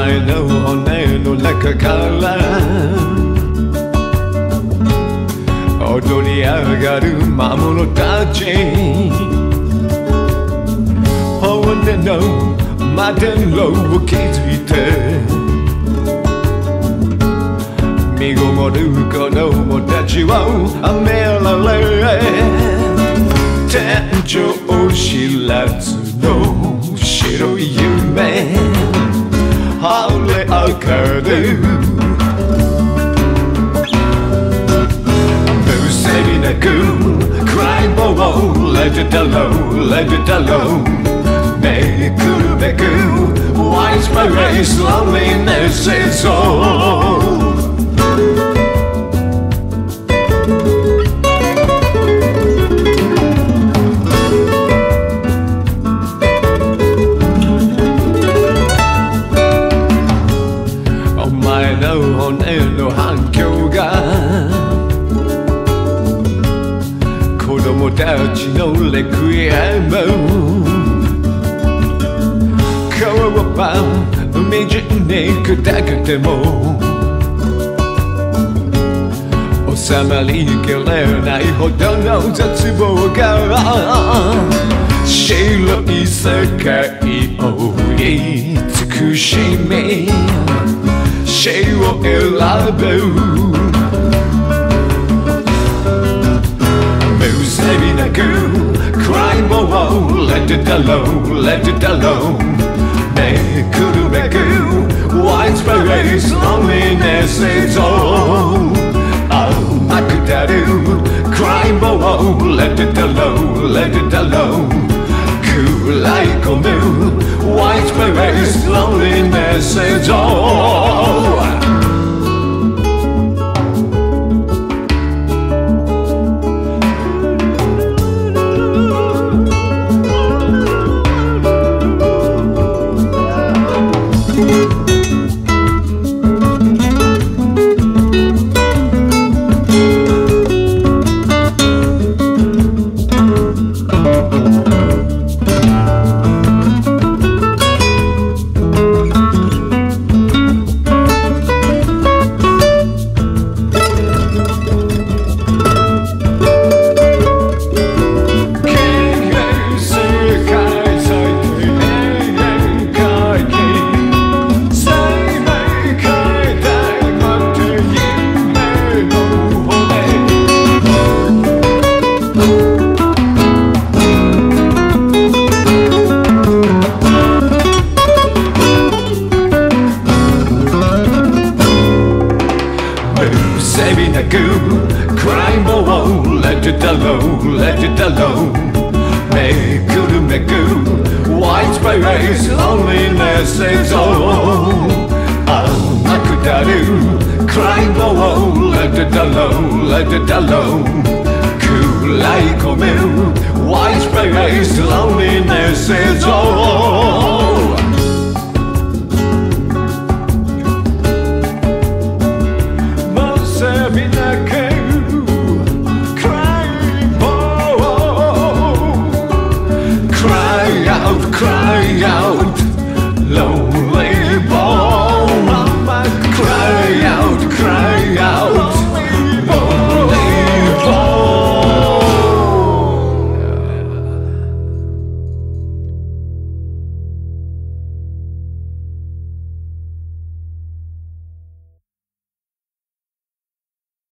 前の骨の中から踊り上がる魔物たち。骨の摩天楼を築いて見ごもる子供たちをあめられ天井知らずの白い夢。only occur Who's saving a goo? Crying, oh, oh, let it alone, let it alone. Beku, beku, wise my race, loneliness is all. 供たちのレクイエム川はパン海中に砕けても。収まりきれないほどの絶望が。白い世界を慈しみ死を選ぶ。you cry whoa oh, whoa, let it alone, let it alone. 내 그룹의 그 widespread race, loneliness is all. Oh, I could do cry whoa oh, whoa, let it alone, let it alone. Cool like a moon, widespread race, loneliness is all. Say cry more, oh, let it alone, let it alone. Make good make good, white space, loneliness is all. Oh, do, cry more, let it alone, let it alone. Cool like a mill, white space, loneliness is all.